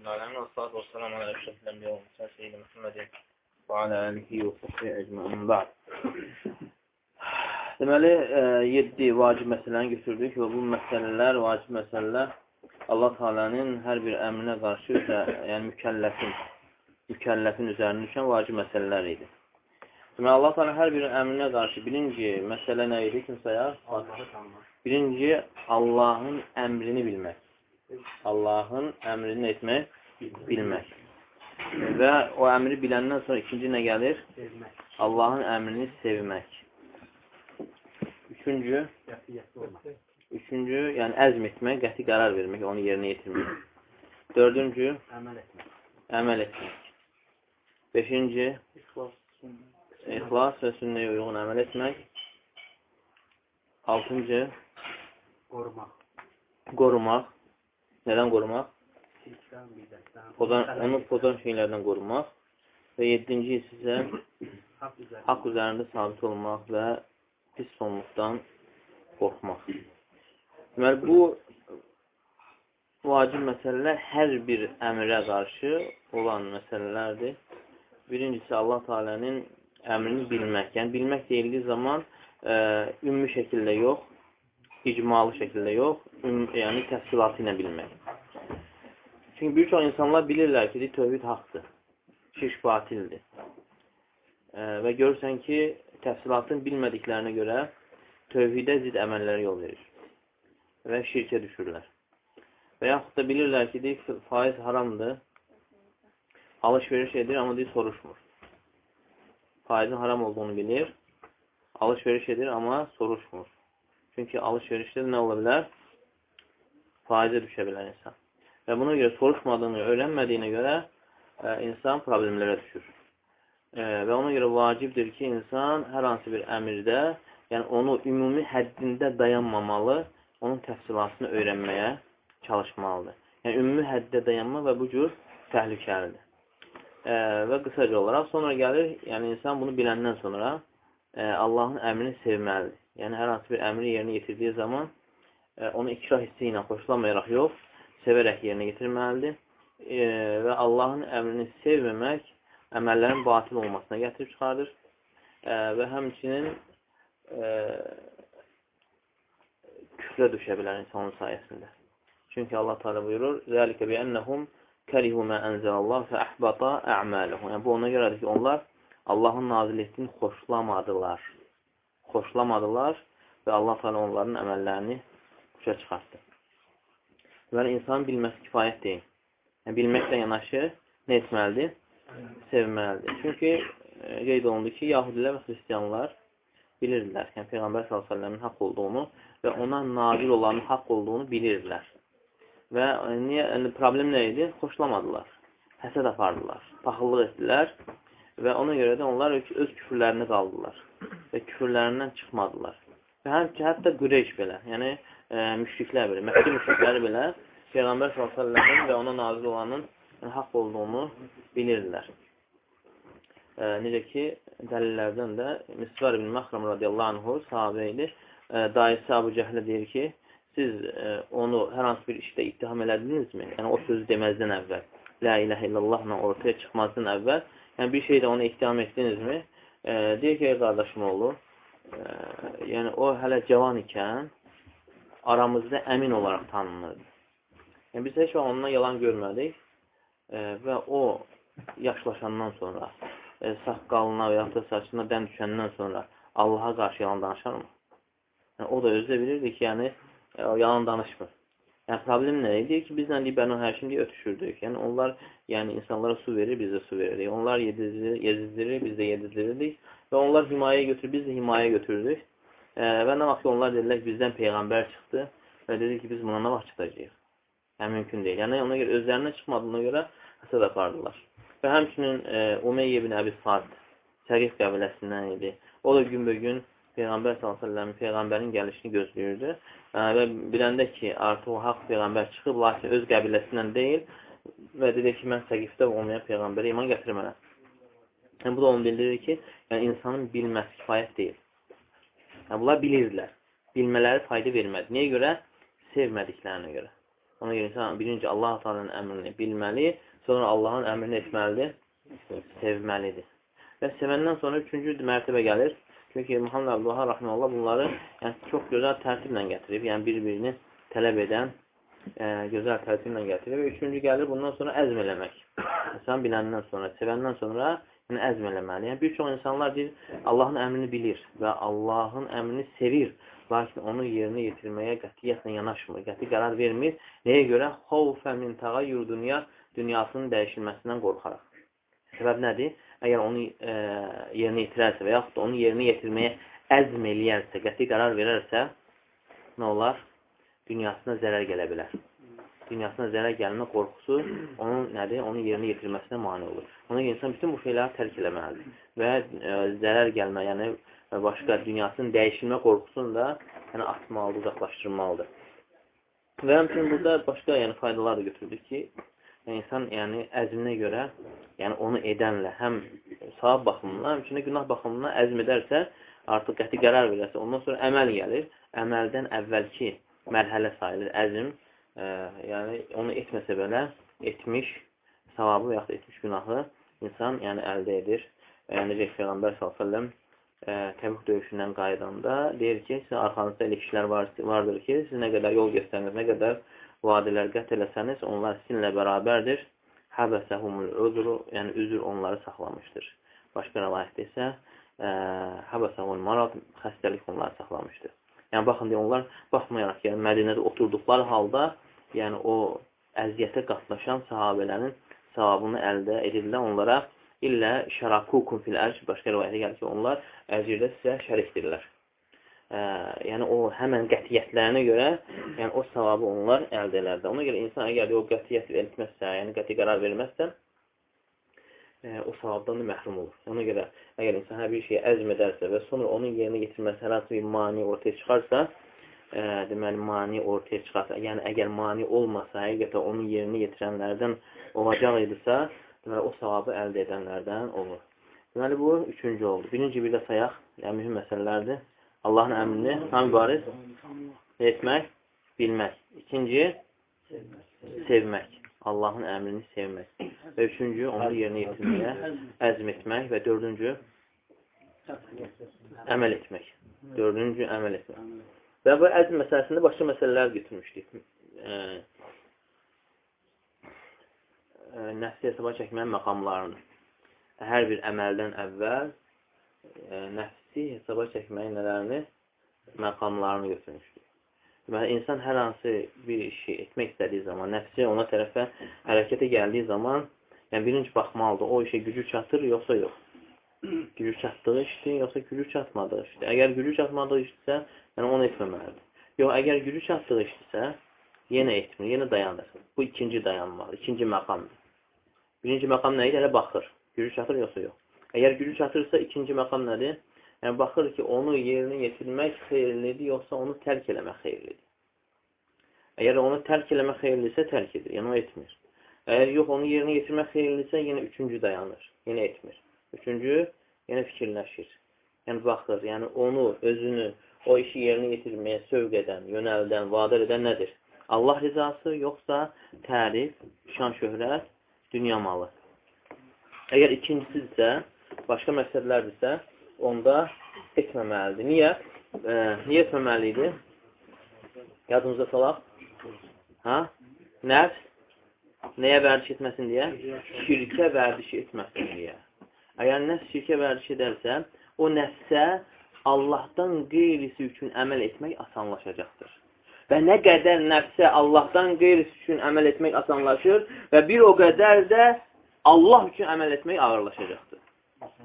رب العالمين والصلاة والسلام على أشرف الأنبياء والمرسلين سيدنا محمد وعلى آله وصحبه ecmaîn ba'd. Deməli, 7 e, vacib məsələni götürdük və bu məsələlər, vacib məsələlər Allah Taala'nın hər bir əmrinə qarşı, yəni mükəlləfin, mükəlləfin üzərində düşən vacib məsələlər idi. Deməli, Allah Taala hər bir əmrinə qarşı birinci məsələ nə idi? Kim sayar? Birinci, Allahın əmrini bilmək. Allahın əmrini etmək, bilmək. Və o əmri biləndən sonra ikinci nə gəlir? Allahın əmrini sevmək. Üçüncü, üçüncü, yəni əzm etmək, qəti qərar vermək, onu yerinə yetirmək. Dördüncü, əməl etmək. Əməl etmək. Beşinci, ixlas və sünnəyə uyğun əməl etmək. Altıncı, qorumaq. Qorumaq. Nədən qorumaq? Pozan, onu pozan şeylərdən qorumaq. Və yedinci isə haqq üzərində sabit olmaq və pis sonluqdan qorxmaq. Deməli, bu vacib məsələlər hər bir əmrə qarşı olan məsələlərdir. Birincisi, Allah Teala'nın əmrini bilmək. Yəni, bilmək deyildiyi zaman ə, ümumi şəkildə yox, icmalı şəkildə yox, yəni təfsilatı ilə bilmək. Çünki bir çox insanlar bilirlər ki, tövhid haqdır, şirk batildir. E, və görürsən ki, təfsilatını bilmədiklərinə görə tövhidə zid əməllərə yol verir və şirkə düşürlər. Və yaxud da bilirlər ki, deyik, faiz haramdır, alış-veriş edir, amma deyik, soruşmur. Faizin haram olduğunu bilir, alış-veriş edir, amma soruşmur. Çünki alış-verişdə nə ola bilər? Faizə düşə bilər insan. Və buna görə soruşmadığını, öyrənmədiyinə görə ə, e, insan problemlərə düşür. E, və ona görə vacibdir ki, insan hər hansı bir əmirdə, yəni onu ümumi həddində dayanmamalı, onun təfsilatını öyrənməyə çalışmalıdır. Yəni, ümumi həddə dayanma və bu cür təhlükəlidir. E, və qısaca olaraq sonra gəlir, yəni insan bunu biləndən sonra e, Allahın əmrini sevməlidir. Yəni, hər hansı bir əmri yerinə yetirdiyi zaman e, onu ikrah hissi ilə xoşlamayaraq yox, sevərək yerinə yetirməlidir. E, və Allahın əmrini sevməmək əməllərin batil olmasına gətirib çıxardır. E, və həmçinin e, küfrə düşə bilər insanın sayəsində. Çünki Allah Teala buyurur: "Zəlikə bi ennehum kərihu mə ənzəlallah fə əhbata a'maluhum." Yəni bu ona görədir ki, onlar Allahın nazil etdiyini xoşlamadılar xoşlamadılar və Allah təala onların əməllərini başa çıxartdı. Və insanın bilməsi kifayət deyil. Yəni, bilməklə yanaşı nə etməlidir? Sevməlidir. Çünki e, qeyd olundu ki, yahudilər və xristiyanlar bilirdilər. Yəni, Peyğəmbər s.ə.v-in haqq olduğunu və ona nazil olanın haqq olduğunu bilirdilər. Və e, niyə, yəni, problem nə idi? Xoşlamadılar. Həsəd apardılar. Paxıllıq etdilər və ona görə də onlar öz küfürlərini qaldılar və küfürlərindən çıxmadılar. Və həm ki, hətta Qureyş belə, yəni e, müşriklər belə, Məhdi müşrikləri belə Peyğəmbər s.ə.v-in və ona nazil olanın yəni, haqq olduğunu bilirdilər. E, necə ki, dəlillərdən də Misvar ibn Məxram radiyallahu anhu sahabə idi. E, dayısı Abu Cəhlə deyir ki, siz e, onu hər hansı bir işdə ittiham elədinizmi? Yəni, o sözü deməzdən əvvəl, La iləhə illallahla ortaya çıxmazdan əvvəl, yəni bir şeydə onu ittiham etdinizmi? E, deyir ki, qardaşım oğlu, e, yəni o hələ cavan ikən aramızda əmin olaraq tanınırdı. Yəni, biz heç ondan yalan görmədik e, və o yaşlaşandan sonra, e, saqqalına və yaxud da saçına dən düşəndən sonra Allaha qarşı yalan danışarmı? Yəni, o da özü də bilirdi ki, yəni, e, yalan danışmır. Yəni, problem nə idi ki, bizlə Bənu Həşim deyə ötüşürdük. Yəni, onlar yəni, insanlara su verir, biz də su veririk. Onlar yedizdirir, yedizdirir, biz də yedizdirirdik. Və onlar himayəyə götürür, biz də himayəyə götürürük. E, və nə vaxt ki, onlar dedilər ki, bizdən Peyğəmbər çıxdı və dedi ki, biz buna nə vaxt çıxacağıq? Yəni, mümkün deyil. Yəni, ona görə özlərinə çıxmadığına görə həsəd apardılar. Və həmçinin e, Umeyyə ibn Əbi Sad Səqif qəbiləsindən idi. O da günbə-gün Peyğəmbər s.ə.v Peyğəmbərin gəlişini gözləyirdi və biləndə ki, artıq o haqq Peyğəmbər çıxıb, lakin öz qəbiləsindən deyil və dedi ki, mən səqifdə olmayan Peyğəmbərə iman gətirmənəm. Yəni, bu da onu bildirir ki, yəni, insanın bilməsi kifayət deyil. Yəni, bunlar bilirdilər. Bilmələri fayda vermədi. Niyə görə? Sevmədiklərinə görə. Ona görə insan birinci Allah Taala'nın əmrini bilməli, sonra Allahın əmrini etməlidir, sevməlidir. Və sevəndən sonra üçüncü mərtəbə gəlir. Çünki Muhammed Abdullah Rahmanullah bunları yəni, çox gözəl tərtiblə gətirib, yəni bir-birini tələb edən e, gözəl tərtiblə gətirib. Və üçüncü gəlir bundan sonra əzm eləmək. İnsan biləndən sonra, sevəndən sonra yəni, əzm eləməli. Yəni, bir çox insanlar deyir, Allahın əmrini bilir və Allahın əmrini sevir. Lakin onu yerinə yetirməyə qətiyyətlə yanaşmır, qəti qərar vermir. Nəyə görə? Xovfə min təğayyür dünya, dünyasının dəyişilməsindən qorxaraq. Səbəb nədir? Əgər onu e, yerinə yetirərsə və yaxud da onu yerinə yetirməyə əzm eləyərsə, qəti qərar verərsə, nə olar? Dünyasına zərər gələ bilər. Dünyasına zərər gəlmə qorxusu onun nədir? Onun yerinə yetirməsinə mani olur. Ona görə insan bütün bu şeyləri tərk eləməlidir və e, zərər gəlmə, yəni və başqa dünyasının dəyişilmə qorxusunu da yəni, atmalıdır, uzaqlaşdırmalıdır. Və həmçinin burada başqa yəni, faydalar da götürdük ki, insan yəni əzminə görə, yəni onu edənlə həm savab baxımından, həmçinin günah baxımından əzm edərsə, artıq qəti qərar verərsə, ondan sonra əməl gəlir. Əməldən əvvəlki mərhələ sayılır əzm. E, yəni onu etməsə belə etmiş savabı və yaxud etmiş günahı insan yəni əldə edir. Yəni Peyğəmbər sallallahu e, Təbuk döyüşündən qayıdanda deyir ki, sizin arxanızda elə kişilər var, vardır ki, siz nə qədər yol göstərir, nə qədər vadilər qət eləsəniz, onlar sizinlə bərabərdir. Həbəsəhumul özru, yəni üzr onları saxlamışdır. Başqa rəvayətdə isə həbəsəhumul marad, xəstəlik onları saxlamışdır. Yəni, baxın, deyə, onlar baxmayaraq, yəni Mədinədə oturduqları halda, yəni o əziyyətə qatlaşan sahabələrin savabını əldə edirlər onlara illə şərakukum fil ərc, başqa rəvayətə gəlir ki, onlar əcirdə sizə şərikdirlər ə, yəni o həmən qətiyyətlərinə görə, yəni o savabı onlar əldə elərdi. Ona görə insan əgər o qətiyyət etməzsə, yəni qəti qərar verməzsə, ə, o savabdan da məhrum olur. Ona görə əgər insan hər bir şeyə əzm edərsə və sonra onun yerinə yetirməsi hər hansı bir mani ortaya çıxarsa, ə, deməli mani ortaya çıxarsa, yəni əgər mani olmasa, həqiqətən onun yerinə yetirənlərdən olacaq idisə, deməli o savabı əldə edənlərdən olur. Deməli bu üçüncü oldu. Birinci bir də sayaq, yəni mühüm məsələlərdir. Allahın əmrini tam ibarət etmək, bilmək. İkinci, sevmək. Allahın əmrini sevmək. Və üçüncü, onu yerinə yetirməyə əzm etmək. Və dördüncü, əməl etmək. Dördüncü, əməl etmək. Və bu əzm məsələsində başqa məsələlər götürmüşdük. Nəfsi hesaba çəkmənin məqamlarını. Hər bir əməldən əvvəl nəfs nəfsi hesaba çəkməyin nələrini? Məqamlarını götürmüşdür. Deməli, insan hər hansı bir işi etmək istədiyi zaman, nəfsi ona tərəfə hərəkətə gəldiyi zaman, yəni birinci baxmalıdır, o işə gücü çatır, yoxsa yox. Gücü çatdığı işdir, yoxsa gücü çatmadığı işdir. Əgər gücü çatmadığı işdirsə, yəni onu etməməlidir. Yox, əgər gücü çatdığı işdirsə, yenə etmir, yenə dayanır. Bu ikinci dayanmalı, ikinci məqamdır. Birinci məqam nə idi? Elə baxır. Gücü çatır, yoxsa yox. Əgər gücü çatırsa, ikinci məqam nədir? Yəni, baxır ki, onu yerinə yetirmək xeyirlidir, yoxsa onu tərk eləmək xeyirlidir. Əgər onu tərk eləmək xeyirlidirsə, tərk edir, yəni o etmir. Əgər yox, onu yerinə yetirmək xeyirlidirsə, yenə üçüncü dayanır, yenə etmir. Üçüncü, yenə fikirləşir. Yəni, baxır, yəni onu, özünü, o işi yerinə yetirməyə sövq edən, yönəldən, vadar edən nədir? Allah rizası, yoxsa tərif, şan şöhrət, dünya malı. Əgər ikincisidirsə, başqa məqsədlərdirsə, onda etməməlidir. Niyə? E, niyə etməməlidir? Yadımıza salaq. Ha? Nəfs nəyə vərdiş etməsin deyə? Şirkə vərdiş etməsin deyə. Əgər nəfs şirkə vərdiş edərsə, o nəfsə Allahdan qeyrisi üçün əməl etmək asanlaşacaqdır. Və nə qədər nəfsə Allahdan qeyrisi üçün əməl etmək asanlaşır və bir o qədər də Allah üçün əməl etmək ağırlaşacaqdır.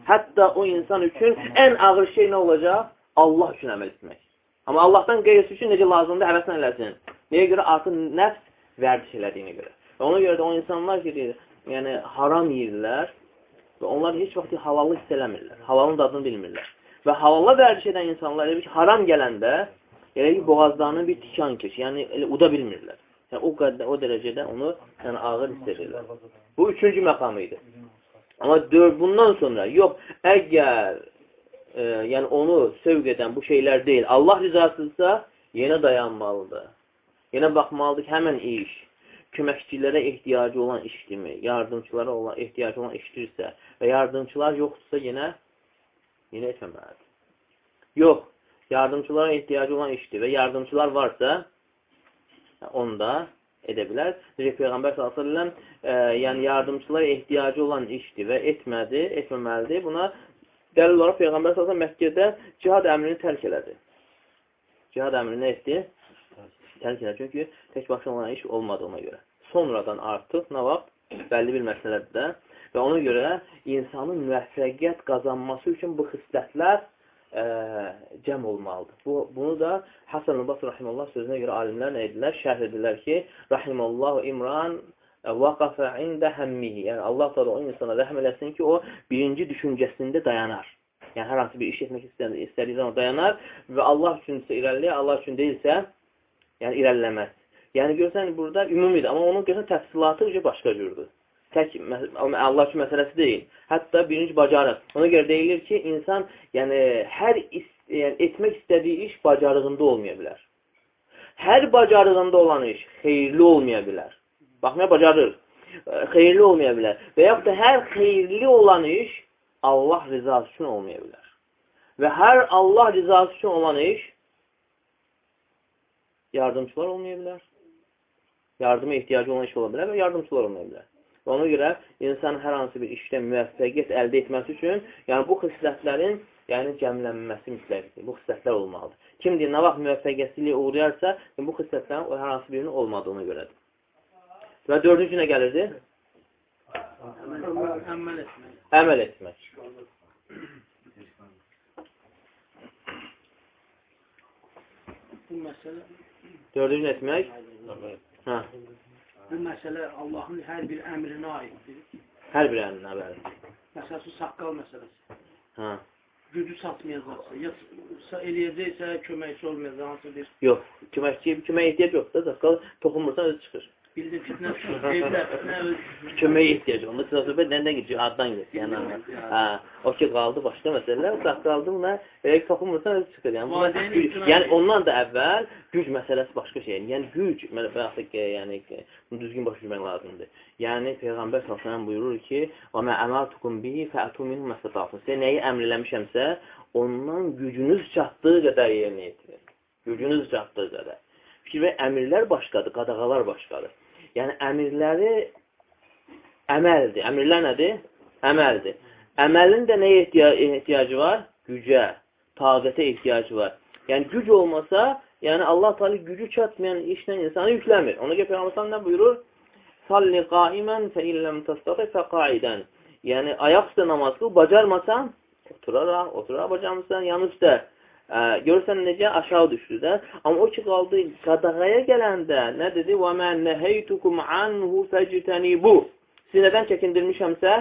Hətta o insan üçün ən ağır şey nə olacaq? Allah üçün əməl etmək. Amma Allahdan qeyrisi üçün necə lazımdır, həvəslə eləsin. Nəyə görə? Artıq nəfs vərdiş elədiyinə görə. Və ona görə də o insanlar ki, deyir, yəni haram yeyirlər və onlar heç vaxt halalı hiss eləmirlər. Halalın dadını bilmirlər. Və halala vərdiş edən insanlar elə ki, haram gələndə elə ki, boğazlarını bir tikan keç, yəni elə uda bilmirlər. Yəni, o, qədər, o dərəcədə onu yəni, ağır hiss edirlər. Bu üçüncü məqamı idi. Amma dörd, bundan sonra yox, əgər e, yəni onu sövq edən bu şeylər deyil, Allah rizasıdırsa, yenə dayanmalıdır. Yenə baxmalıdır ki, həmən iş köməkçilərə ehtiyacı olan işdirmi, yardımçılara olan, ehtiyacı olan işdirsə və yardımçılar yoxdursa yenə yenə etməməlidir. Yox, yardımçılara ehtiyacı olan işdir və yardımçılar varsa onda edə bilər. Necə Peyğəmbər s.ə.v e, yəni yardımçılara ehtiyacı olan işdir və etmədi, etməməlidir. Buna dəlil olaraq Peyğəmbər s.ə.v Məkkədə cihad əmrini tərk elədi. Cihad əmrini nə etdi? Tərk elədi. Çünki tək başına olan iş olmadığına görə. Sonradan artıq nə vaxt? Bəlli bir məsələdir də. Və ona görə insanın müvəffəqiyyət qazanması üçün bu xislətlər ə, cəm olmalıdır. Bu, bunu da Hasan Rıbas Rahimullah sözünə görə alimlər nə edirlər? Şərh edirlər ki, Rahimullahu İmran vaqafə ində həmmihi. Yəni, Allah da o insana rəhm eləsin ki, o birinci düşüncəsində dayanar. Yəni, hər hansı bir iş etmək istədiyi zaman dayanar və Allah üçünsə irəliləyər, Allah üçün deyilsə, yəni irəliləməz. Yəni görsən burada ümumidir, amma onun görsən təfsilatı başqa cürdür. Tək Allah üçün məsələsi deyil. Hətta birinci bacarıq. Ona görə deyilir ki, insan yəni hər yəni, etmək istədiyi iş bacarığında olmaya bilər. Hər bacarığında olan iş xeyirli olmaya bilər. Baxmaya bacarır. Xeyirli olmaya bilər. Və yaxud da hər xeyirli olan iş Allah rizası üçün olmaya bilər. Və hər Allah rizası üçün olan iş yardımçılar olmaya bilər. Yardıma ehtiyacı olan iş ola bilər və yardımçılar olmaya bilər. Və ona görə insan hər hansı bir işdə müvəffəqiyyət əldə etməsi üçün, yəni bu xislətlərin yəni cəmlənməsi mütləqdir. Bu xislətlər olmalıdır. Kim deyir, nə vaxt müvəffəqiyyətsizliyə uğrayarsa, yəni bu xislətlərin hər hansı birinin olmadığına görədir. Və dördüncü nə gəlirdi? Əməl etmək. Əməl etmək. Bu məsələ Dördüncü etmək? Hə. Bu məsələ Allahın hər bir əmrinə aiddir. Hər bir əmrinə, bəli. Məsələn, saqqal məsələsi. Hə. Gücü satmayacaqsa, ya eləyəcəksə, köməkçi olmayacaq, hansı bir... Yox, köməkçiyə kömək ehtiyac yoxdur, saqqal toxunmursan özü çıxır. Bildim fitnə evdə, fitnə öz... Köməyə ehtiyacı onda söhbət nədən gedir? Cihaddan gedir. Yəni, hə, o ki qaldı başqa məsələlər, uzaq qaldı buna, elə toxunmursan öz çıxır. Yəni, buna, yəni ondan da əvvəl güc məsələsi başqa şeydir. Yəni güc, məsələn, yəni bunu düzgün başa düşmək lazımdır. Yəni Peyğəmbər sallallahu buyurur ki: "Və mə əmartukum bihi fəatu minhu məstata'tum." Sizə nəyi əmr eləmişəmsə, ondan gücünüz çatdığı qədər yerinə yetirin. Gücünüz çatdığı qədər. Fikir və əmirlər başqadır, qadağalar başqadır. Yəni, əmirləri əməldir. Əmirlər nədir? Əməldir. Əməlin də nəyə ehtiyacı var? Gücə, taqətə ehtiyacı var. Yəni, güc olmasa, yəni Allah talı gücü çatmayan işlə insanı yükləmir. Ona görə Peyğəmbər nə buyurur? Salli qaimən fə illəm təstatə fə qaidən. Yəni, ayaq üstə namaz qıl, bacarmasan, oturaraq, oturaraq bacarmısan, yan üstə Ə, görürsən necə aşağı düşdü də. Amma o ki qaldı qadağaya gələndə nə dedi? Və mən nəheytukum anhu fəctənibu. Sizi nədən çəkindirmişəmsə,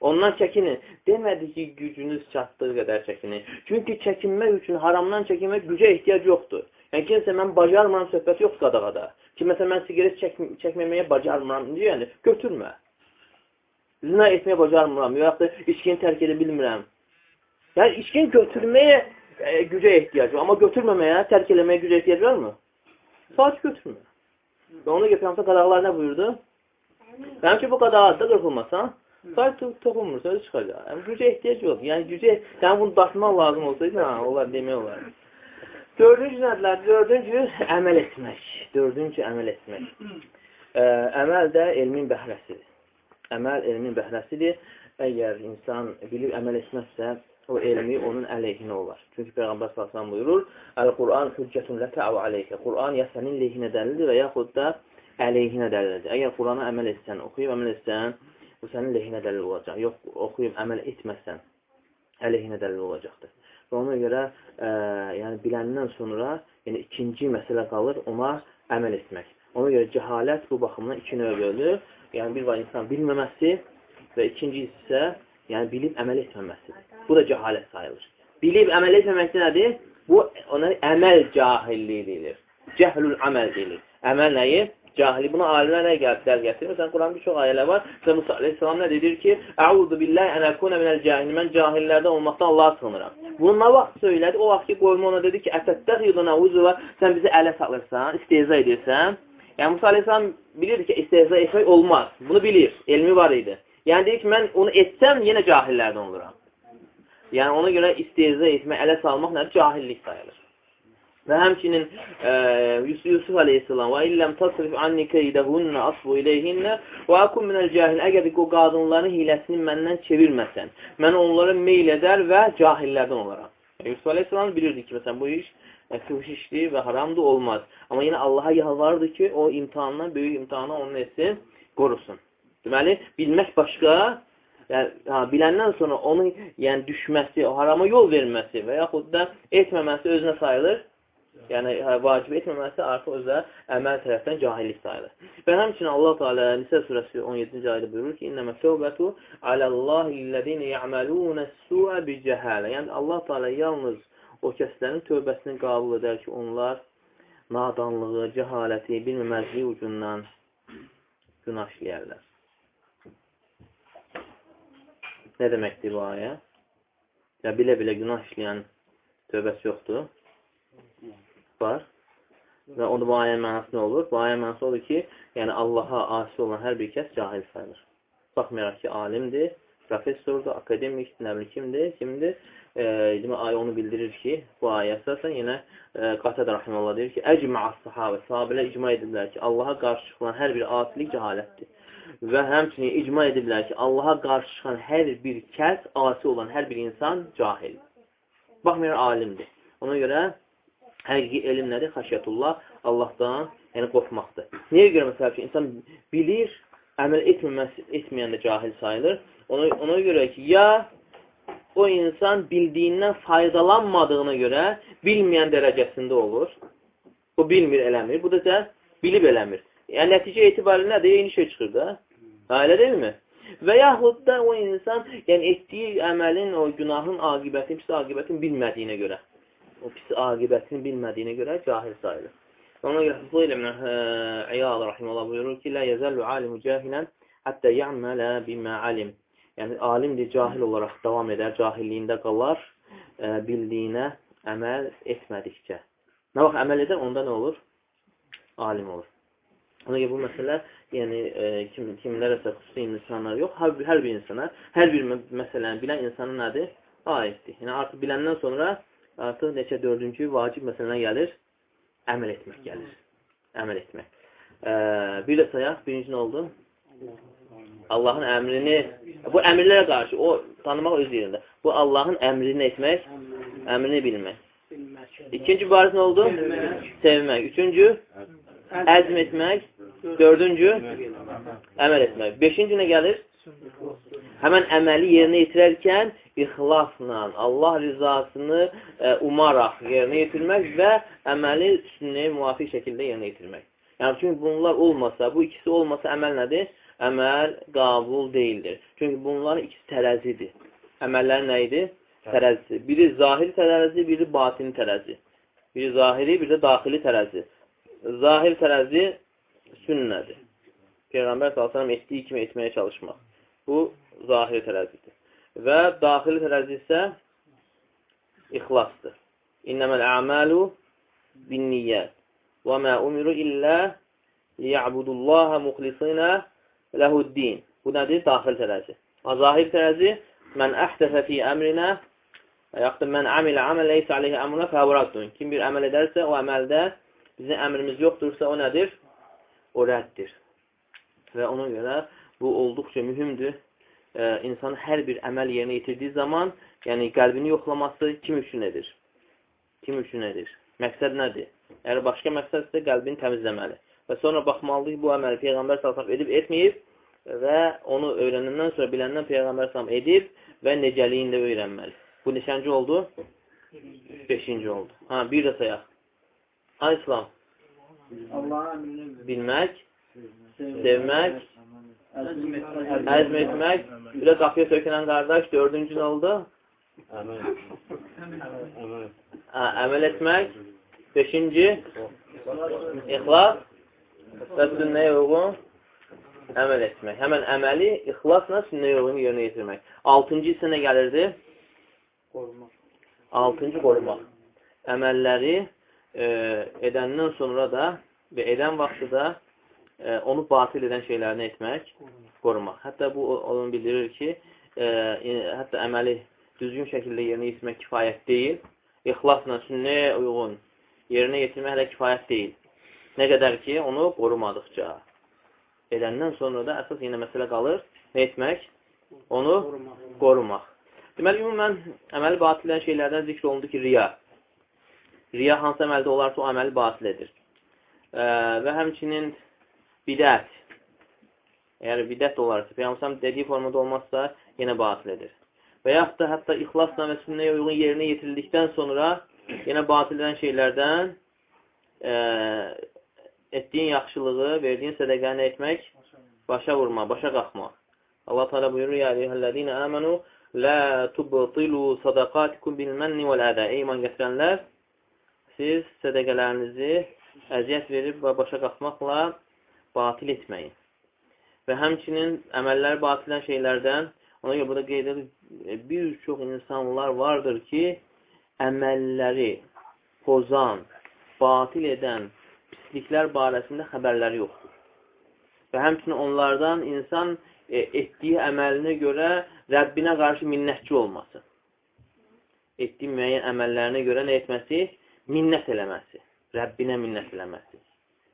ondan çəkinin. Demədi ki, gücünüz çatdığı qədər çəkinin. Çünki çəkinmək üçün haramdan çəkinmək gücə ehtiyac yoxdur. Yəni kimsə mən bacarmıram söhbət yoxdur qadağada. Ki məsələn mən siqaret çək çəkməməyə bacarmıram deyir, yəni götürmə. Zina etməyə bacarmıram, yox da içkini tərk edə bilmirəm. Yəni içkini götürməyə e, gücə ehtiyac var. Amma götürməməyə, tərk eləməyə gücə ehtiyac varmı? Sadəcə götürmür. Və ona görə Peyğəmbər qadağalar nə buyurdu? Mənim ki, bu qadağa da qırpılmasan, sadəcə toxunmur, söz çıxacaq. Yəni, gücə ehtiyac yox. Yəni, gücə, sən bunu daşımaq lazım olsaydı, hə, onlar demək olar. Dördüncü nədirlər? Dördüncü əməl etmək. Dördüncü əməl etmək. Ə, əməl də elmin bəhrəsidir. Əməl elmin bəhrəsidir. Əgər insan bilib əməl etməzsə, o elmi onun əleyhinə olar. Çünki Peyğəmbər sallallahu buyurur: "Əl-Quran hüccətun ləkə əv əleyhə." Quran ya sənin lehinə dəlildir və yaxud da əleyhinə dəlildir. Əgər Qurana əməl etsən, oxuyub əməl etsən, bu sənin lehinə dəlil olacaq. Yox, oxuyub əməl etməsən, əleyhinə dəlil olacaqdır. Və ona görə, ə, yəni biləndən sonra, yəni ikinci məsələ qalır ona əməl etmək. Ona görə cəhalət bu baxımdan iki növ bölünür. Yəni bir var insan bilməməsi və ikincisi isə yəni bilib əməl etməməsidir. Bu da cəhalət sayılır. Bilib əməl etməmək nədir? Bu ona əməl cahilliyi deyilir. Cəhlül əməl deyilir. Əməl nəyi? Cahili. Buna alimlər nə gəlib dəl gətirir? Məsələn, Quran bir çox ayələr var. Və Musa aleyhissalam nə dedir ki, Əuzu billahi ən əkunə minəl cahil. Mən cahillərdən olmaqdan Allah'a sığınıram. Bunu nə vaxt söylədi? O vaxt ki, qoyma ona dedi ki, Əsəttəxiduna uzuvə sən bizi ələ salırsan, istehza edirsən. Yəni Musa Aleyhisselam bilir ki, istehza etmək olmaz. Bunu bilir. Elmi var idi. Yəni deyir ki, mən onu etsəm yenə cahillərdən oluram. Yəni ona görə istehza etmək, ələ salmaq nədir? Cahillik sayılır. Və həmçinin e, Yusuf Aleyhisselam və illəm tasrif anni keydəhunnə asbu ileyhinnə və akum minəl cahil əgər o qadınların hiləsini məndən çevirməsən, mən onlara meyl edər və cahillərdən olaram. Yusuf Aleyhisselam bilirdi ki, məsələn, bu iş fuhuş işdir və haramdır, olmaz. Amma yenə Allaha yalvardı ki, o imtihandan, böyük imtihandan onun etsin, qorusun. Deməli, bilmək başqa, yəni, ha, biləndən sonra onun yəni, düşməsi, harama yol verməsi və yaxud da etməməsi özünə sayılır yəni vacib etməməsi artıq özə əməl tərəfdən cahillik sayılır. Və həmçinin Allah Teala Nisə surəsi 17-ci ayədə buyurur ki: "İnnəmə tövbətu alallahi'llezine ya'malunə's-su'a bi-cəhalə." Yəni Allah Teala yalnız o kəslərin tövbəsini qəbul edər ki, onlar nadanlığı, cəhaləti, bilməməzliyi ucundan günah işləyərlər. Nə deməkdir bu ayə? Ya bilə-bilə günah işləyən tövbəsi yoxdur var. Və onda bu ayənin mənası nə olur? Bu ayənin mənası olur ki, yəni Allaha asi olan hər bir kəs cahil sayılır. Baxmayaraq ki, alimdir, professordur, akademikdir, nə bilir kimdir, kimdir. E, ayə onu bildirir ki, bu ayə əsasən yenə e, Qatədə Rahimallah deyir ki, əcmə'as sahabə, sahabələr icma edirlər ki, Allaha qarşı çıxılan hər bir asilik cəhalətdir. Və həmçinin icma ediblər ki, Allaha qarşı çıxan hər bir kəs, asi olan hər bir insan cahil. Baxmayaraq alimdir. Ona görə Həqiqi elm nədir? Xəşiyyətullah, Allahdan, yəni qorxmaqdır. Niyə görə məsələ ki, insan bilir, əməl etməməsi, etməyən də cahil sayılır. Ona, ona görə ki, ya o insan bildiyindən faydalanmadığına görə bilməyən dərəcəsində olur. O bilmir, eləmir. Bu da bilib eləmir. Yəni, nəticə etibarilə nədir? Eyni şey çıxır da. Ha, elə deyilmi? Və yaxud da o insan yəni, etdiyi əməlin, o günahın aqibətini, pis aqibətini bilmədiyinə görə o pis aqibətini bilmədiyinə görə cahil sayılır. Ona görə Fuzayl ibn İyad rahimehullah buyurur ki: "La yazallu alimu cahilan hatta ya'mala bima alim." Yəni alimdir, cahil olaraq davam edər, cahilliyində qalar, ə, bildiyinə əməl etmədikcə. Nə vaxt əməl edər, onda nə olur? Alim olur. Ona görə bu məsələ, yəni ə, kim kimlərəsə xüsusi insanlar yox, hər, hər bir insana, hər bir məsələni bilən insana nədir? Aiddir. Yəni artıq biləndən sonra artıq neçə dördüncü vacib məsələdən gəlir? Əməl etmək gəlir. Əməl etmək. Ə, bir də sayaq, birinci nə oldu? Allahın əmrini, bu əmrlərə qarşı, o tanımaq öz yerində. Bu Allahın əmrini etmək, əmrini bilmək. İkinci barəsi nə oldu? Sevmək. Üçüncü, əzm etmək. Dördüncü, əməl etmək. Beşinci nə gəlir? Həmən əməli yerinə yetirərkən ixlasla, Allah rizasını ə, umaraq yerinə yetirmək və əməli sünnəyə müvafiq şəkildə yerinə yetirmək. Yəni, çünki bunlar olmasa, bu ikisi olmasa əməl nədir? Əməl qabul deyildir. Çünki bunların ikisi tərəzidir. Əməllər nə idi? Tərəzi. Biri zahiri tərəzi, biri batini tərəzi. Biri zahiri, biri də daxili tərəzi. Zahir tərəzi sünnədir. Peyğəmbər s.ə.v etdiyi kimi etməyə çalışmaq. Bu, zahiri tərəzidir. Və daxili tərəzi isə ixlasdır. İnnəməl əməlu bin niyyət. Və mə umiru illə liyəbudullaha muxlisinə ləhuddin. Bu nədir? Daxil tərəzi. Zahir tərəzi mən əhdəfə fi əmrinə və yaxud da mən əmilə əməl leysə aleyhi əmrunə fəvraddun. Kim bir əməl edərsə, o əməldə bizim əmrimiz yoxdursa, o nədir? O rəddir. Və ona görə bu olduqca mühümdür. E, insan hər bir əməl yerinə yetirdiyi zaman, yəni qəlbini yoxlaması kim üçün edir? Kim üçün edir? Məqsəd nədir? Əgər başqa məqsədsə qəlbini təmizləməli. Və sonra baxmalıyıq bu əməli Peyğəmbər sallallahu edib, etməyib və onu öyrənəndən sonra biləndən Peyğəmbər sallallahu edib və necəliyini də öyrənməli. Bu neçənci oldu? Beşinci oldu. Ha, bir də sayaq. Ay İslam. Bilmək, sevmək, əzm etmək, bir də qapıya sökülən qardaş, dördüncü nə oldu? Əməl etmək, beşinci, ixlas və sünnəyə uyğun əməl etmək. Həmən əməli ixlasla sünnəyə uyğun yerinə yetirmək. Altıncı isə nə gəlirdi? Qorumaq. Altıncı qorumaq. Əməlləri e, edəndən sonra da və edən vaxtı da e, onu batil edən şeylərini etmək, qorumaq. Hətta bu onu bildirir ki, e, hətta əməli düzgün şəkildə yerinə yetirmək kifayət deyil. İxlasla sünnəyə uyğun yerinə yetirmək hələ kifayət deyil. Nə qədər ki, onu qorumadıqca. Edəndən sonra da əsas yenə məsələ qalır. Nə etmək? Onu qorumaq. qorumaq. Deməli, ümumən, əməli batilən şeylərdən zikr olundu ki, riya. Riya hansı əməldə olarsa o əməli batil edir. E, və həmçinin bidət. Əgər bidət olarsa, Peyğəmbər dediyi formada olmazsa, yenə batil edir. Və yaxud da hətta ixlasla və sünnəyə uyğun yerinə yetirildikdən sonra yenə batil edən şeylərdən e, etdiyin yaxşılığı, verdiyin sədəqəni etmək, başa vurma, başa qalxmaq. Allah Teala buyurur: "Ya eyyuhellezine amenu la tubtilu sadaqatikum bil menni vel ada." Ey iman gətirənlər, siz sədəqələrinizi əziyyət verib və başa qalxmaqla batil etməyin. Və həmçinin əməllər batilən şeylərdən, ona görə burada qeyd edir, bir çox insanlar vardır ki, əməlləri pozan, batil edən pisliklər barəsində xəbərləri yoxdur. Və həmçinin onlardan insan e, etdiyi əməlinə görə Rəbbinə qarşı minnətçi olması. Etdiyi müəyyən əməllərinə görə nə etməsi? Minnət eləməsi. Rəbbinə minnət eləməsi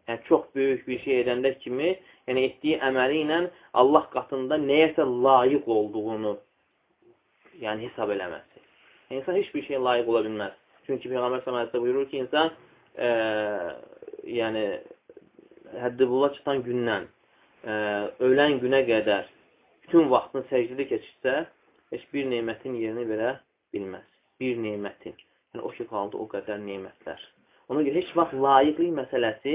yəni çox böyük bir şey edəndə kimi, yəni etdiyi əməli ilə Allah qatında nəyəsə layiq olduğunu yəni hesab eləməsi. Yəni, insan heç bir şey layiq ola bilməz. Çünki Peyğəmbər s.ə.v buyurur ki, insan e, yəni həddi bula çıxan gündən e, ölən günə qədər bütün vaxtını səcdədə keçirsə, heç bir neymətin yerini verə bilməz. Bir neymətin. Yəni, o ki, qaldı o qədər neymətlər. Ona görə heç vaxt layiqlik məsələsi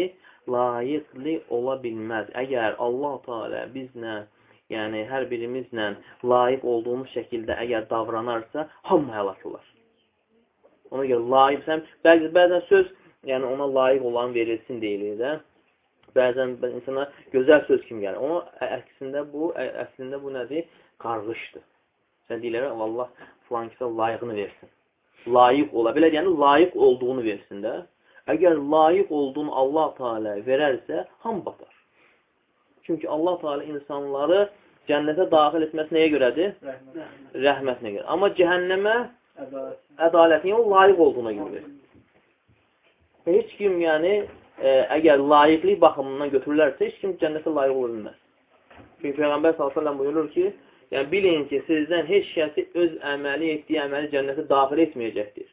layiqli ola bilməz. Əgər Allah Teala bizlə, yəni hər birimizlə layiq olduğumuz şəkildə əgər davranarsa, hamı həlak olar. Ona görə layiqsən, bəzi bəzən söz, yəni ona layiq olan verilsin deyilir də. Bəzən insana gözəl söz kimi gəlir. Ona əksində bu, əslində bu nədir? Qarğışdır. Sən deyirlər, Allah filan kisə layiqini versin. Layiq ola. Belə yəni layiq olduğunu versin də. Əgər layiq olduğunu Allah Teala verərsə, ham batar. Çünki Allah Teala insanları cənnətə daxil etməsi nəyə görədir? Rəhmət. Rəhmətinə görə. Amma cəhənnəmə ədalətin o layiq olduğuna görə. Heç kim, yəni, e, əgər layiqlik baxımından götürülərsə, heç kim cənnətə layiq ola bilməz. Çünki Peyğəmbər s.ə.v buyurur ki, yəni bilin ki, sizdən heç kəsi öz əməli etdiyi əməli cənnətə daxil etməyəcəkdir.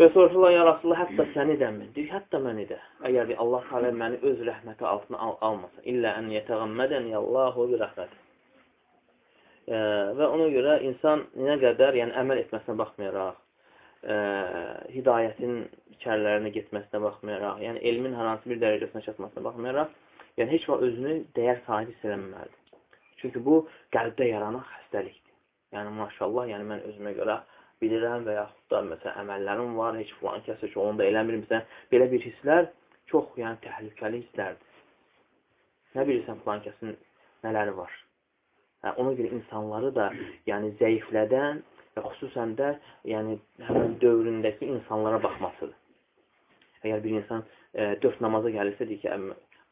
Və soruşurlar, ya Rasulullah, hətta səni dəmi? Deyir, hətta məni də. Əgər Allah Teala məni öz rəhməti altına al almasa. İllə ən yətəğəmmədən yallahu bir rəhmət. E, və ona görə insan nə qədər, yəni əməl etməsinə baxmayaraq, e, hidayətin kərlərinə getməsinə baxmayaraq, yəni elmin hər hansı bir dərəcəsinə çatmasına baxmayaraq, yəni heç vaxt özünü dəyər sahibi hiss eləməməlidir. Çünki bu qəlbdə yaranan xəstəlikdir. Yəni, maşallah, yəni mən özümə görə bilirəm və yaxud da məsələn əməllərim var, heç filan kəsə ki, onu da eləmirəmsə, belə bir hisslər çox yəni təhlükəli hisslərdir. Nə bilirsən filan kəsin nələri var? Hə, ona görə insanları da yəni zəiflədən və xüsusən də yəni həmin dövründəki insanlara baxmasıdır. Əgər bir insan e, dörd namaza gəlirsə, deyir ki,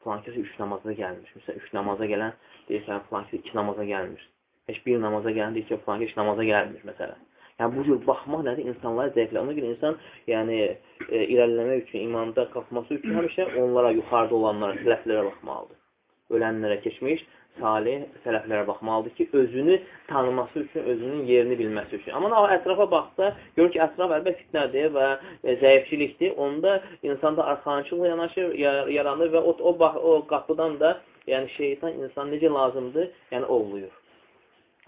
filan kəs üç namaza gəlmiş. Məsələn, üç namaza gələn deyirsən, filan kəs iki namaza gəlmiş. Heç bir namaza gələn deyir ki, filan kəs namaza gəlmiş, məsələn. Yəni bu cür baxmaq nədir? İnsanları zəiflə. Ona görə insan yəni e, irəliləmək üçün, imanda qalxması üçün həmişə onlara, yuxarıda olanlara, sələflərə baxmalıdır. Ölənlərə keçmiş, salih sələflərə baxmalıdır ki, özünü tanıması üçün, özünün yerini bilməsi üçün. Amma ətrafa baxsa, görür ki, ətraf əlbət fitnədir və e, zəifçilikdir. Onda insanda arxançılıq yanaşır, yaranır və o, o, o qapıdan da yəni şeytan insan necə lazımdır, yəni ovluyur.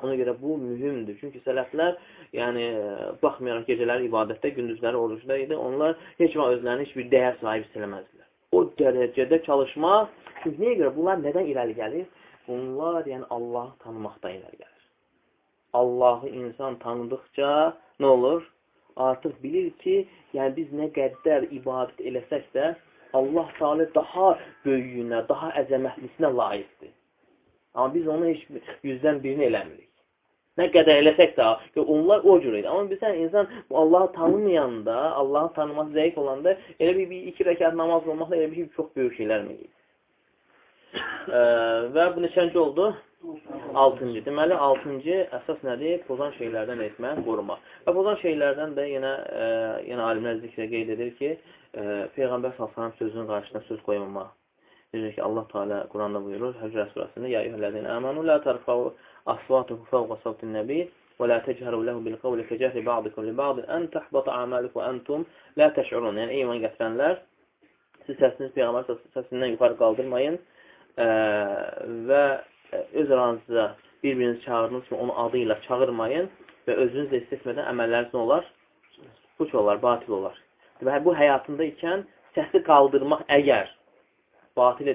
Ona görə bu mühümdür. Çünki sələflər, yəni baxmayaraq gecələri ibadətdə, gündüzləri orucda idi, onlar heç vaxt özlərini heç bir dəyər sahibi hiss eləməzdilər. O dərəcədə çalışmaq, çünki niyə görə? Bunlar nədən irəli gəlir? Bunlar, yəni Allahı tanımaqdan irəli gəlir. Allahı insan tanıdıqca nə olur? Artıq bilir ki, yəni biz nə qədər ibadət eləsək də, Allah Teala daha böyüyünə, daha əzəmətlisinə layiqdir. Amma biz onu heç yüzdən birini eləmirik. Nə qədər eləsək də, onlar o cür idi. Amma bilsən, insan Allahı tanımayanda, Allahı tanıması zəif olanda, elə bir, bir iki rəkat namaz olmaqla elə bir çox böyük şeylər eləyir. E, və bu neçənci oldu? Altıncı. Deməli, altıncı əsas nədir? Pozan şeylərdən etmək, qorumaq. Və pozan şeylərdən də yenə, e, yenə alimlər zikrə qeyd edir ki, e, Peyğəmbər s.ə.v sözünün qarşısına söz qoymamaq. Necə ki, Allah Teala Quranda buyurur, Həcrə surəsində, Ya eyyuhəllədin əmənu, la tərfəu asvatuhu fəvqə savtin nəbi və la təcəru ləhu bil qavli kəcəhri ba'dikum li ba'din ən təhbata əməlik və əntum la təş'urun. Yəni, iman gətirənlər, siz səsiniz Peyğəmbər səsindən yuxarı qaldırmayın və öz aranızda bir-birinizi çağırdınız ki, onu adı ilə çağırmayın və özünüz də istəsmədən əməlləriniz nə olar? Puç olar, batil olar. Demək, bu həyatında ikən səsi qaldırmaq əgər batil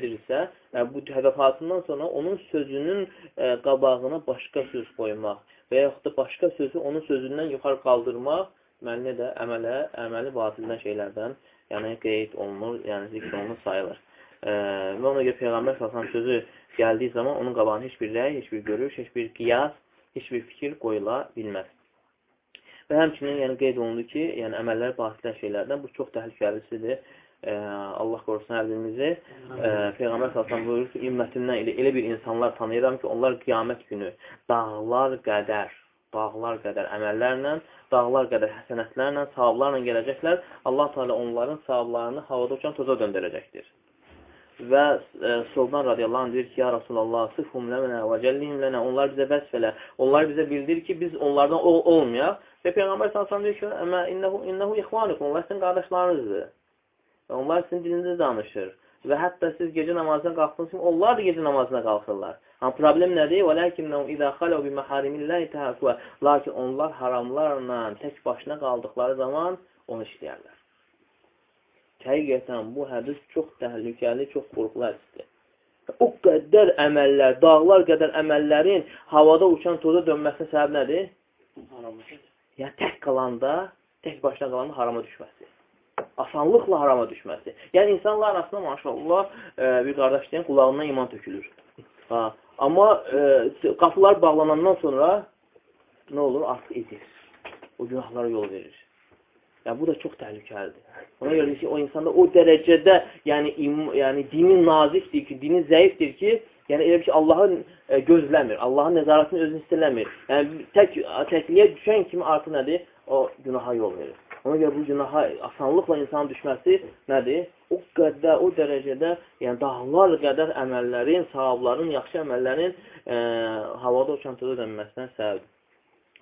yəni bu vəfatından sonra onun sözünün ə, qabağına başqa söz qoymaq və yaxud da başqa sözü onun sözündən yuxarı qaldırmaq, deməli də əmələ, əməli batildən şeylərdən, yəni qeyd olunur, yəni zikr olunur, sayılır. Ə, və ona görə Peyğəmbər salsan sözü gəldiyi zaman onun qabağına heç bir rəy, heç bir görüş, heç bir qiyas, heç bir fikir qoyula bilməz. Və həmçinin yəni qeyd olundu ki, yəni əməllər batilən şeylərdən bu çox təhlükəlisidir. Allah qorusun hər birimizi. Peyğəmbər sallallahu buyurur ki, ümmətimdən elə, elə bir insanlar tanıyıram ki, onlar qiyamət günü dağlar qədər, dağlar qədər əməllərlə, dağlar qədər həsənətlərlə, savablarla gələcəklər. Allah Teala onların savablarını havada uçan toza döndərəcəkdir və e, Soldan radiyallahu anh deyir ki, ya Rasulallah, sıfhum ləmənə və cəllihim lənə, onlar bizə vəsf elə, onlar bizə bildir ki, biz onlardan ol olmayaq. Və Peyğəmbər s.ə.v deyir ki, əmə innəhu, innəhu ixvanikum, onlar sizin qardaşlarınızdır. Və onlar sizin dilinizdə danışır. Və hətta siz gecə namazına qalxdınız ki, onlar da gecə namazına qalxırlar. Amma problem nədir? Və ləkinnəhum idə xaləv bi məharimilləhi təhəqvə. Lakin onlar haramlarla tək başına qaldıqları zaman onu işləyərlər. Həqiqətən bu hədis çox təhlükəli, çox qorxulu hədisdir. O qədər əməllər, dağlar qədər əməllərin havada uçan toza dönməsinin səbəb nədir? Yəni tək qalanda, tək başına qalanda harama düşməsi asanlıqla harama düşməsi. Yəni, insanlar arasında maşallah e, bir qardaş deyən qulağından iman tökülür. Ha. Amma e, qapılar bağlanandan sonra nə olur? Artıq edir. O günahlara yol verir. Yəni, bu da çox təhlükəlidir. Ona görə ki, o insanda o dərəcədə yəni, yəni dini nazikdir ki, dini zəifdir ki, yəni elə ki, Allahı e, gözləmir, Allahın nəzarətini özünü istələmir. Yəni, tək, təkliyə düşən kimi artıq nədir? O günaha yol verir. Ona görə bu günaha asanlıqla insanın düşməsi nədir? O qədər, o dərəcədə, yəni dağlar qədər əməllərin, savabların, yaxşı əməllərin e, havada uçantıda dönməsinə səbəbdir.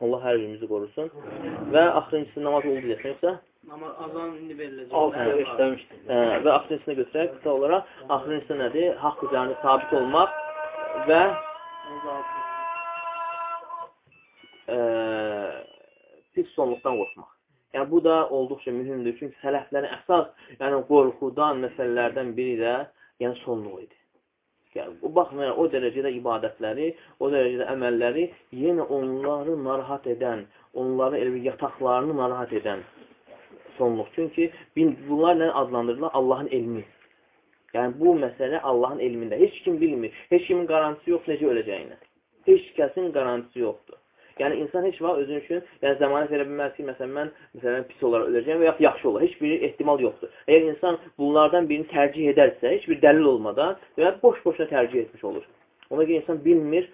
Allah hər birimizi qorusun. Və axırıncısı namaz deyəsən, yoxsa? Namaz azan indi veriləcək. Altı işləmişdir. E, və axırıncısını götürək, qısa olaraq. Axırıncısı nədir? Haqq üzərində sabit olmaq və e, pis sonluqdan qorxmaq. Yəni, bu da olduqca mühümdür. Çünki sələflərin əsas, yəni qorxudan məsələlərdən biri də yəni sonluq idi. Yəni, bu baxmayaraq o dərəcədə ibadətləri, o dərəcədə əməlləri yenə onları narahat edən, onların elə bir yataqlarını narahat edən sonluq. Çünki bunlar nə adlandırırlar? Allahın elmi. Yəni, bu məsələ Allahın elmində. Heç kim bilmir. Heç kimin qarantisi yox necə öləcəyinə. Heç kəsin qarantisi yoxdur. Yəni insan heç vaxt özün üçün yəni zəmanət verə bilməz ki, məsələn mən məsələn pis olaraq öləcəyəm və ya yaxşı olar. Heç bir ehtimal yoxdur. Əgər insan bunlardan birini tərcih edərsə, heç bir dəlil olmadan, yəni boş-boşuna tərcih etmiş olur. Ona görə insan bilmir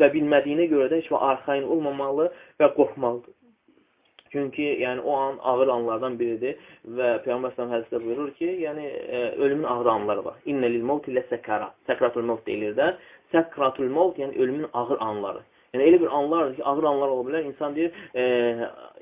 və bilmədiyinə görə də heç vaxt arxain olmamalı və qorxmalıdır. Çünki yəni o an ağır anlardan biridir və Peyğəmbər sallallahu hədisdə buyurur ki, yəni e, ölümün ağır anları var. İnnə lil mevt ilə səkara. Səkratul mevt deyilir də. Səkratul mevt yəni ölümün ağır anları. Yəni elə bir anlardır ki, ağır anlar ola bilər. İnsan deyir, e,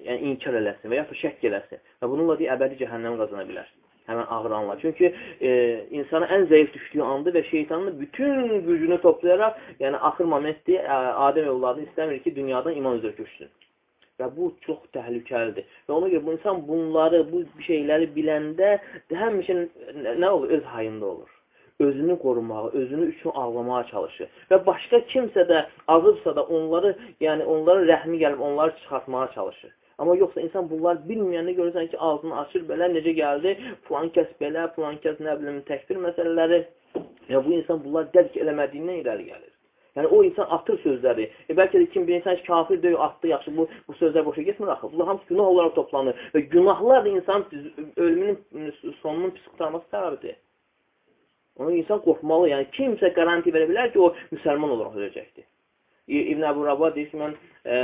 yəni inkar eləsin və ya da şəkk eləsin. Və bununla deyir, əbədi cəhənnəm qazana bilər. Həmən ağır anlar. Çünki e, insana ən zəif düşdüyü andır və şeytanın bütün gücünü toplayaraq, yəni axır momentdir, Adəm evladı istəmir ki, dünyadan iman üzrə köçsün. Və bu çox təhlükəlidir. Və ona görə bu insan bunları, bu şeyləri biləndə həmişə nə olur? Öz hayında olur özünü qorumağa, özünü üçün ağlamağa çalışır. Və başqa kimsə də azıbsa da onları, yəni onlara rəhmi gəlib onları çıxartmağa çalışır. Amma yoxsa insan bunlar bilməyəndə görürsən ki, ağzını açır, belə necə gəldi, filan kəs belə, filan kəs nə bilim, təkbir məsələləri. Ya bu insan bunlar dərk eləmədiyindən irəli gəlir. Yəni o insan atır sözləri. E, bəlkə də kim bir insan kafir deyil, atdı, yaxşı, bu, bu sözlər boşa getmir axı. Bunlar hamısı günah olaraq toplanır. Və günahlar da insan ölümünün sonunun pis qutarması səbəbidir. Ona insan qorxmalı. Yəni kimsə garanti verə bilər ki, o müsəlman olaraq öləcəkdir. İbn Əbu Rabah deyir ki, mən e,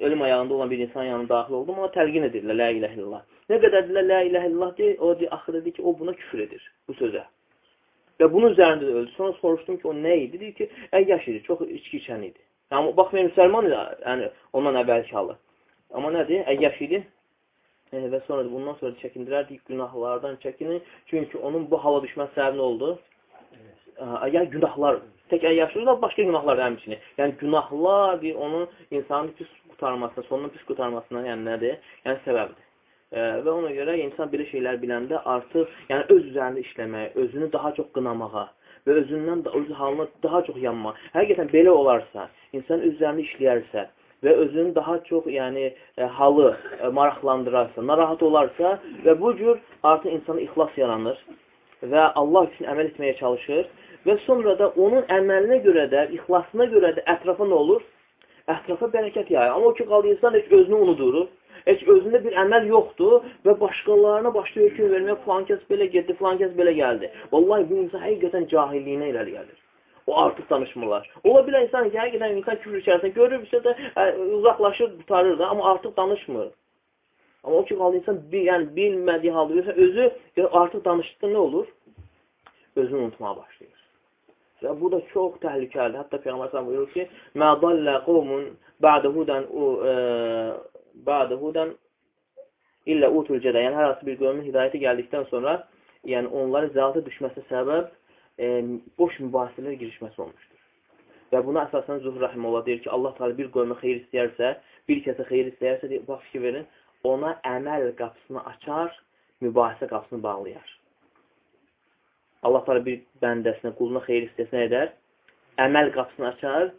ölüm ayağında olan bir insan yanına daxil oldum, ona təlqin edirlər, la ilahe illallah. Nə qədər deyirlər, la ilahe illallah deyir, o deyir, axırda deyir ki, o buna küfür edir, bu sözə. Və bunun üzərində də öldü. Sonra soruşdum ki, o nə idi? Deyir ki, əyyaş idi, çox içki içən idi. Yəni, baxmayın, müsəlman idi, yəni, ondan əvvəlki halı. Amma nədir? Əyyaş idi. E, və sonra bundan sonra çəkindirərdik günahlardan çəkinin. Çünki onun bu hala düşmə səbəbi nə oldu? Yəni, günahlar tək əyyaşlıdır da başqa günahlar da həmçinin. Yəni günahlar bir onun insanın pis qutarmasına, sonunun pis qutarmasına yəni nədir? Yəni səbəbdir. E, və ona görə insan belə şeylər biləndə artıq yəni öz üzərində işləməyə, özünü daha çox qınamağa və özündən öz halına daha çox yanma. Həqiqətən belə olarsa, insan öz üzərində işləyərsə və özünü daha çox yəni e, halı e, maraqlandırarsa, narahat olarsa və bu cür artıq insana ixlas yaranır və Allah üçün əməl etməyə çalışır və sonra da onun əməlinə görə də, ixlasına görə də ətrafa nə olur? Ətrafa bərəkət yayır. Amma o ki, qaldı insan heç özünü unudur. Heç özündə bir əməl yoxdur və başqalarına başlayır hökm vermək, filan kəs belə getdi, filan kəs belə gəldi. Vallahi bu insan həqiqətən cahilliyinə irəli gəlir. O artıq danışmırlar. Ola bilər insan ki, həqiqətən insan küfür içərisində görür, bir də ə, uzaqlaşır, tutarır da, amma artıq danışmır. Amma o ki, qaldı insan bir, yəni bilmədiyi halda özü artıq danışdıqda nə olur? Özünü unutmağa başlayır. Və bu da çox təhlükəlidir. Hətta Peyğəmbər sallallahu buyurur ki: "Mə dallə qawmun ba'də hudan ba'də hudan illə utul cədə." Yəni hər hansı bir qövmün hidayəti gəldikdən sonra, yəni onların zəlalata düşməsinə səbəb e, boş mübahisələrə girişməsi olmuşdur. Və buna əsasən Zuhr Rahimullah deyir ki, Allah Teala bir qövmə xeyir istəyərsə, bir kəsə xeyir istəyərsə, deyir, bax fikir verin, ona əməl qapısını açar, mübahisə qapısını bağlayar. Allah təala bir bəndəsinə, quluna xeyir istəsə edər, əməl qapısını açar,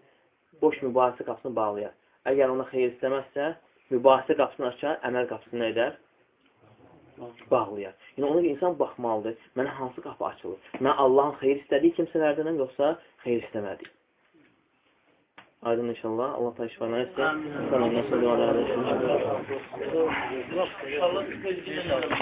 boş mübahisə qapısını bağlayar. Əgər ona xeyir istəməzsə, mübahisə qapısını açar, əməl qapısını edər, bağlayar. Yəni ona insan baxmalıdır. Mənə hansı qapı açılır? Mən Allahın xeyir istədiyi kimsələrdənəm, yoxsa xeyir istəmədiyi? Aydın inşallah. Allah təala şifa versin. Sallallahu əleyhi və səlləm.